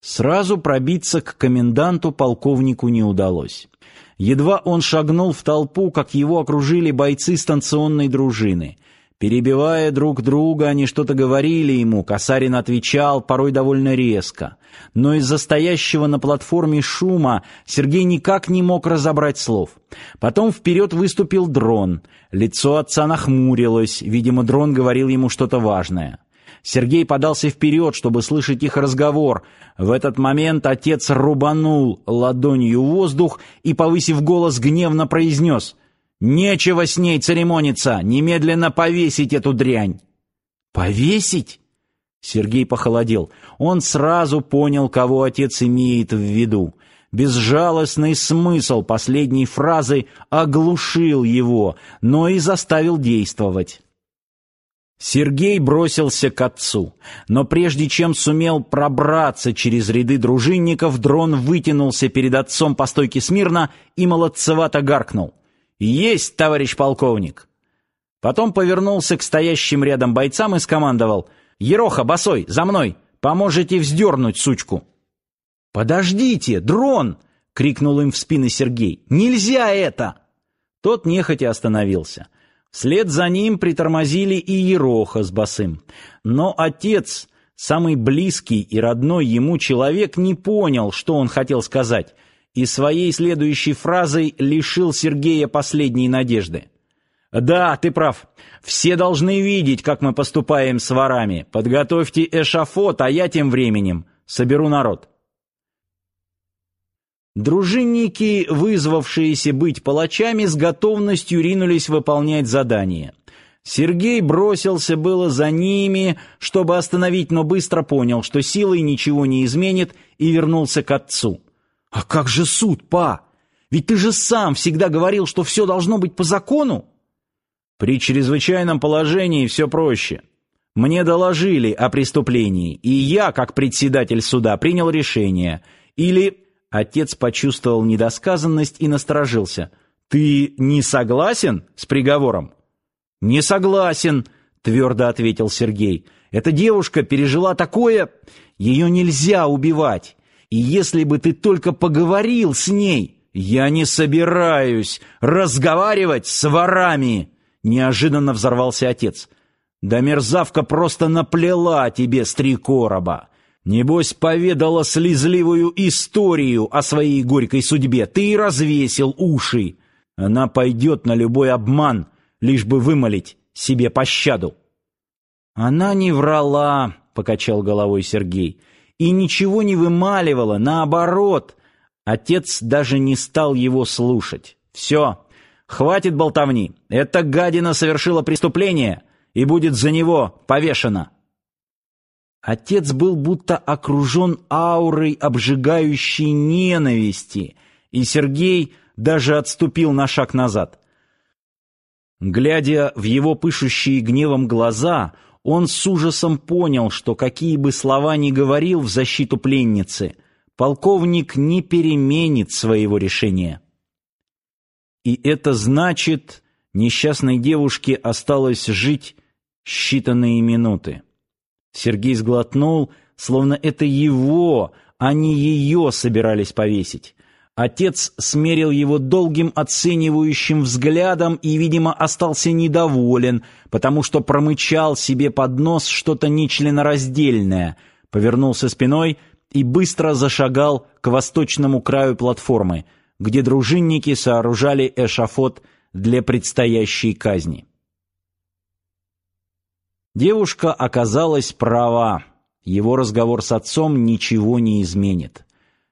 Сразу пробиться к коменданту полковнику не удалось. Едва он шагнул в толпу, как его окружили бойцы станционной дружины. Перебивая друг друга, они что-то говорили ему, Касарин отвечал, порой довольно резко. Но из-за стоящего на платформе шума Сергей никак не мог разобрать слов. Потом вперед выступил дрон. Лицо отца нахмурилось, видимо, дрон говорил ему что-то важное. Сергей подался вперед, чтобы слышать их разговор. В этот момент отец рубанул ладонью воздух и, повысив голос, гневно произнес «Нечего с ней церемониться! Немедленно повесить эту дрянь!» «Повесить?» Сергей похолодел. Он сразу понял, кого отец имеет в виду. Безжалостный смысл последней фразы оглушил его, но и заставил действовать. Сергей бросился к отцу, но прежде чем сумел пробраться через ряды дружинников, дрон вытянулся перед отцом по стойке смирно и молодцевато гаркнул. «Есть, товарищ полковник!» Потом повернулся к стоящим рядом бойцам и скомандовал. «Ероха, босой, за мной! Поможете вздернуть сучку!» «Подождите, дрон!» — крикнул им в спины Сергей. «Нельзя это!» Тот нехотя остановился. Вслед за ним притормозили и Ероха с Басым. Но отец, самый близкий и родной ему человек, не понял, что он хотел сказать, и своей следующей фразой лишил Сергея последней надежды. «Да, ты прав. Все должны видеть, как мы поступаем с ворами. Подготовьте эшафот, а я тем временем соберу народ». Дружинники, вызвавшиеся быть палачами, с готовностью ринулись выполнять задание. Сергей бросился было за ними, чтобы остановить, но быстро понял, что силой ничего не изменит, и вернулся к отцу. «А как же суд, па? Ведь ты же сам всегда говорил, что все должно быть по закону!» «При чрезвычайном положении все проще. Мне доложили о преступлении, и я, как председатель суда, принял решение. Или Отец почувствовал недосказанность и насторожился. «Ты не согласен с приговором?» «Не согласен», — твердо ответил Сергей. «Эта девушка пережила такое... Ее нельзя убивать. И если бы ты только поговорил с ней...» «Я не собираюсь разговаривать с ворами!» Неожиданно взорвался отец. «Да мерзавка просто наплела тебе с три короба. Небось, поведала слезливую историю о своей горькой судьбе. Ты и развесил уши. Она пойдет на любой обман, лишь бы вымолить себе пощаду. Она не врала, покачал головой Сергей, и ничего не вымаливала, наоборот. Отец даже не стал его слушать. Все, хватит болтовни. Эта гадина совершила преступление и будет за него повешена. Отец был будто окружен аурой обжигающей ненависти, и Сергей даже отступил на шаг назад. Глядя в его пышущие гневом глаза, он с ужасом понял, что какие бы слова ни говорил в защиту пленницы, полковник не переменит своего решения. И это значит, несчастной девушке осталось жить считанные минуты. Сергей сглотнул, словно это его, а не ее собирались повесить. Отец смерил его долгим оценивающим взглядом и, видимо, остался недоволен, потому что промычал себе под нос что-то нечленораздельное, повернулся спиной и быстро зашагал к восточному краю платформы, где дружинники сооружали эшафот для предстоящей казни. Девушка оказалась права. Его разговор с отцом ничего не изменит.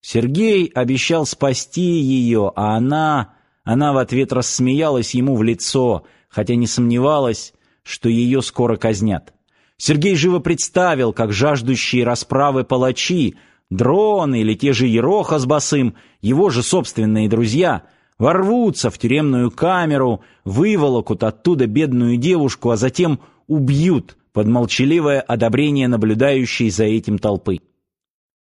Сергей обещал спасти ее, а она... Она в ответ рассмеялась ему в лицо, хотя не сомневалась, что ее скоро казнят. Сергей живо представил, как жаждущие расправы палачи, дроны или те же Ероха с Басым, его же собственные друзья, ворвутся в тюремную камеру, выволокут оттуда бедную девушку, а затем убьют под молчаливое одобрение наблюдающей за этим толпы.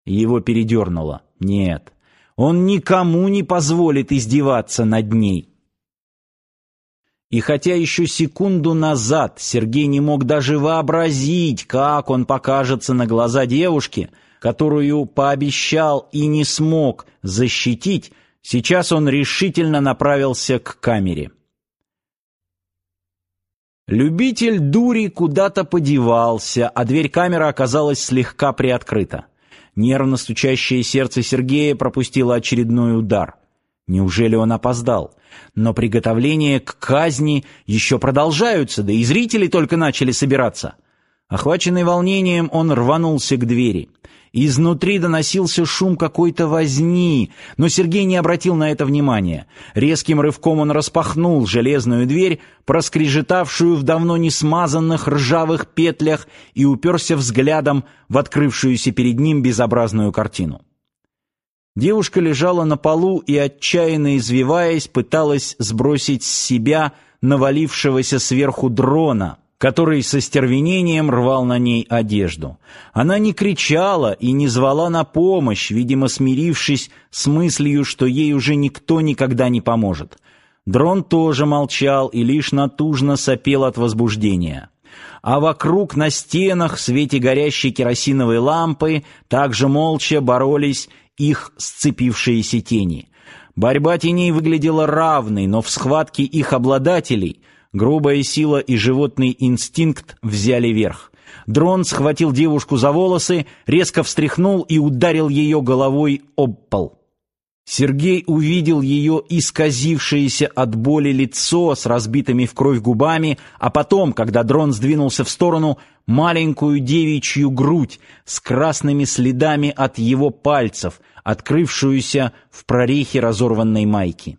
Его передернуло. Нет, он никому не позволит издеваться над ней. И хотя еще секунду назад Сергей не мог даже вообразить, как он покажется на глаза девушки, которую пообещал и не смог защитить, сейчас он решительно направился к камере. Любитель дури куда-то подевался, а дверь камеры оказалась слегка приоткрыта. Нервно стучащее сердце Сергея пропустило очередной удар. Неужели он опоздал? Но приготовления к казни еще продолжаются, да и зрители только начали собираться. Охваченный волнением, он рванулся к двери. Изнутри доносился шум какой-то возни, но Сергей не обратил на это внимания. Резким рывком он распахнул железную дверь, проскрежетавшую в давно не смазанных ржавых петлях, и уперся взглядом в открывшуюся перед ним безобразную картину. Девушка лежала на полу и, отчаянно извиваясь, пыталась сбросить с себя навалившегося сверху дрона — который со стервенением рвал на ней одежду. Она не кричала и не звала на помощь, видимо, смирившись с мыслью, что ей уже никто никогда не поможет. Дрон тоже молчал и лишь натужно сопел от возбуждения. А вокруг на стенах в свете горящей керосиновой лампы также молча боролись их сцепившиеся тени. Борьба теней выглядела равной, но в схватке их обладателей – Грубая сила и животный инстинкт взяли верх. Дрон схватил девушку за волосы, резко встряхнул и ударил ее головой об пол. Сергей увидел ее исказившееся от боли лицо с разбитыми в кровь губами, а потом, когда дрон сдвинулся в сторону, маленькую девичью грудь с красными следами от его пальцев, открывшуюся в прорехе разорванной майки.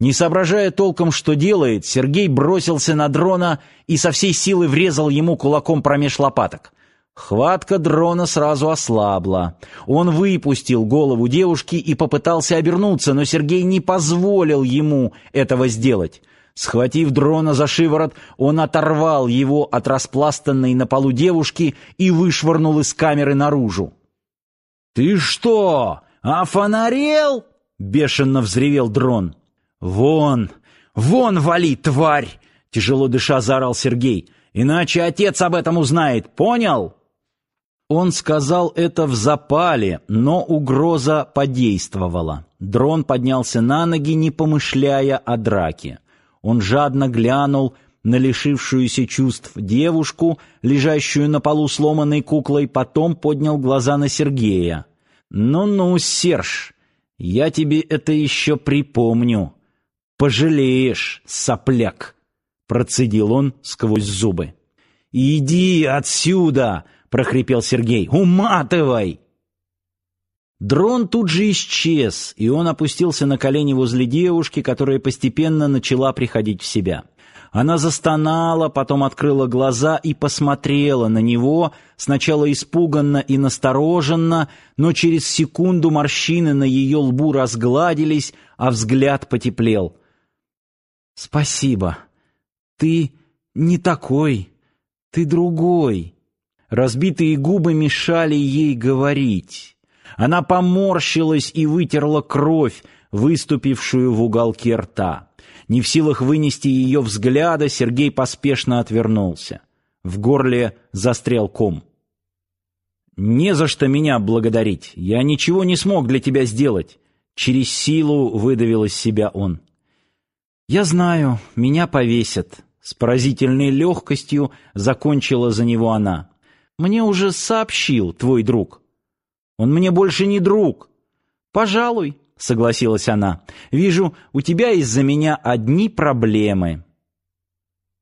Не соображая толком, что делает, Сергей бросился на дрона и со всей силы врезал ему кулаком промеж лопаток. Хватка дрона сразу ослабла. Он выпустил голову девушки и попытался обернуться, но Сергей не позволил ему этого сделать. Схватив дрона за шиворот, он оторвал его от распластанной на полу девушки и вышвырнул из камеры наружу. «Ты что, офонарел?» — бешено взревел дрон. «Вон! Вон вали, тварь!» — тяжело дыша заорал Сергей. «Иначе отец об этом узнает, понял?» Он сказал это в запале, но угроза подействовала. Дрон поднялся на ноги, не помышляя о драке. Он жадно глянул на лишившуюся чувств девушку, лежащую на полу сломанной куклой, потом поднял глаза на Сергея. «Ну-ну, Серж, я тебе это еще припомню». «Пожалеешь, сопляк!» — процедил он сквозь зубы. «Иди отсюда!» — прохрипел Сергей. «Уматывай!» Дрон тут же исчез, и он опустился на колени возле девушки, которая постепенно начала приходить в себя. Она застонала, потом открыла глаза и посмотрела на него, сначала испуганно и настороженно, но через секунду морщины на ее лбу разгладились, а взгляд потеплел. Спасибо. Ты не такой, ты другой. Разбитые губы мешали ей говорить. Она поморщилась и вытерла кровь, выступившую в уголке рта. Не в силах вынести ее взгляда, Сергей поспешно отвернулся. В горле застрял ком. «Не за что меня благодарить. Я ничего не смог для тебя сделать». Через силу выдавил из себя он. «Я знаю, меня повесят», — с поразительной легкостью закончила за него она. «Мне уже сообщил твой друг». «Он мне больше не друг». «Пожалуй», — согласилась она. «Вижу, у тебя из-за меня одни проблемы».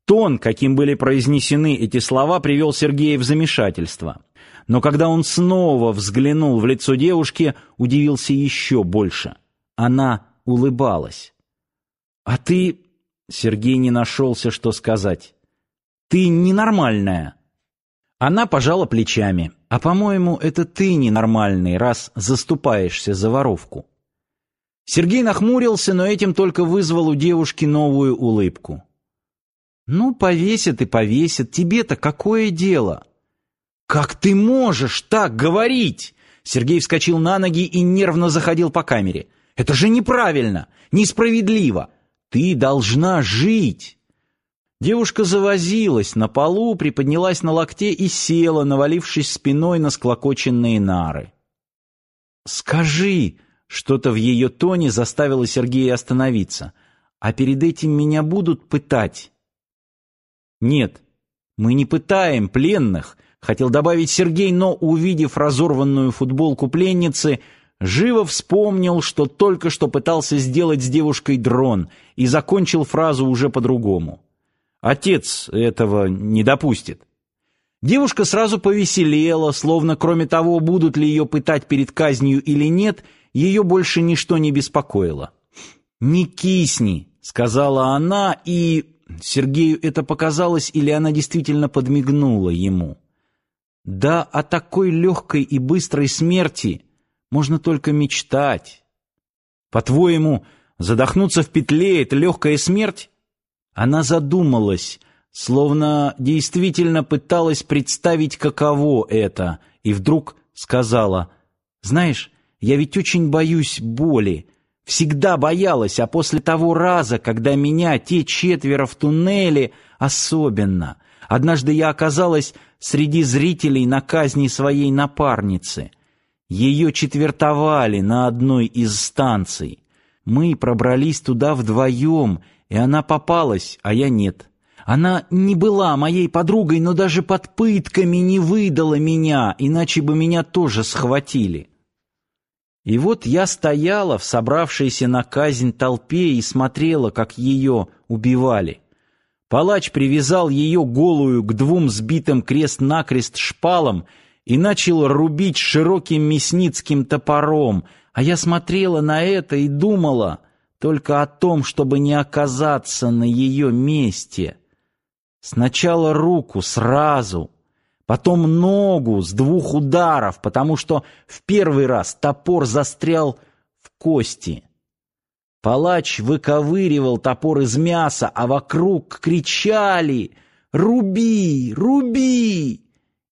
Тон, каким были произнесены эти слова, привел Сергея в замешательство. Но когда он снова взглянул в лицо девушки, удивился еще больше. Она улыбалась. «А ты...» — Сергей не нашелся, что сказать. «Ты ненормальная». Она пожала плечами. «А, по-моему, это ты ненормальный, раз заступаешься за воровку». Сергей нахмурился, но этим только вызвал у девушки новую улыбку. «Ну, повесят и повесят. Тебе-то какое дело?» «Как ты можешь так говорить?» Сергей вскочил на ноги и нервно заходил по камере. «Это же неправильно, несправедливо. Ты должна жить. Девушка завозилась на полу, приподнялась на локте и села, навалившись спиной на склокоченные нары. «Скажи!» — что-то в ее тоне заставило Сергея остановиться. «А перед этим меня будут пытать?» «Нет, мы не пытаем пленных», — хотел добавить Сергей, но, увидев разорванную футболку пленницы, живо вспомнил, что только что пытался сделать с девушкой дрон, и закончил фразу уже по-другому. Отец этого не допустит. Девушка сразу повеселела, словно кроме того, будут ли ее пытать перед казнью или нет, ее больше ничто не беспокоило. «Не кисни», — сказала она, и... Сергею это показалось, или она действительно подмигнула ему. «Да о такой легкой и быстрой смерти можно только мечтать. По-твоему, задохнуться в петле — это легкая смерть?» Она задумалась, словно действительно пыталась представить, каково это, и вдруг сказала, «Знаешь, я ведь очень боюсь боли, всегда боялась, а после того раза, когда меня те четверо в туннеле, особенно. Однажды я оказалась среди зрителей на казни своей напарницы. Ее четвертовали на одной из станций. Мы пробрались туда вдвоем, и она попалась, а я нет. Она не была моей подругой, но даже под пытками не выдала меня, иначе бы меня тоже схватили. И вот я стояла в собравшейся на казнь толпе и смотрела, как ее убивали. Палач привязал ее голую к двум сбитым крест-накрест шпалам и начал рубить широким мясницким топором, а я смотрела на это и думала только о том, чтобы не оказаться на ее месте. Сначала руку сразу, потом ногу с двух ударов, потому что в первый раз топор застрял в кости. Палач выковыривал топор из мяса, а вокруг кричали «Руби! Руби!»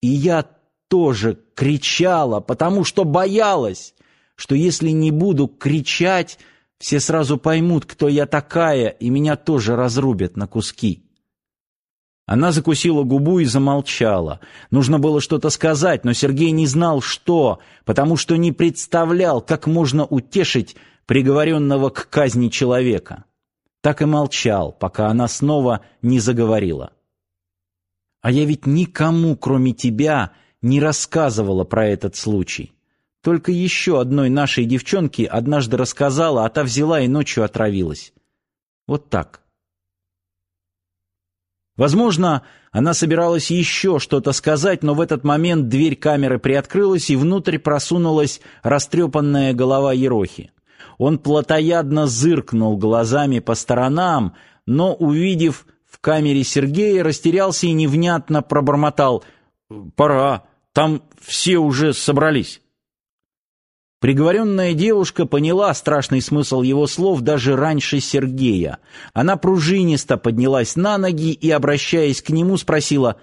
И я тоже кричала, потому что боялась, что если не буду кричать, все сразу поймут, кто я такая, и меня тоже разрубят на куски. Она закусила губу и замолчала. Нужно было что-то сказать, но Сергей не знал, что, потому что не представлял, как можно утешить приговоренного к казни человека. Так и молчал, пока она снова не заговорила. «А я ведь никому, кроме тебя, не рассказывала про этот случай. Только еще одной нашей девчонке однажды рассказала, а та взяла и ночью отравилась. Вот так. Возможно, она собиралась еще что-то сказать, но в этот момент дверь камеры приоткрылась, и внутрь просунулась растрепанная голова Ерохи. Он плотоядно зыркнул глазами по сторонам, но, увидев в камере Сергея, растерялся и невнятно пробормотал «Пора, там все уже собрались». Приговоренная девушка поняла страшный смысл его слов даже раньше Сергея. Она пружинисто поднялась на ноги и, обращаясь к нему, спросила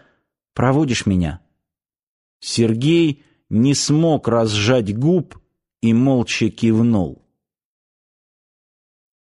«Проводишь меня?» Сергей не смог разжать губ и молча кивнул.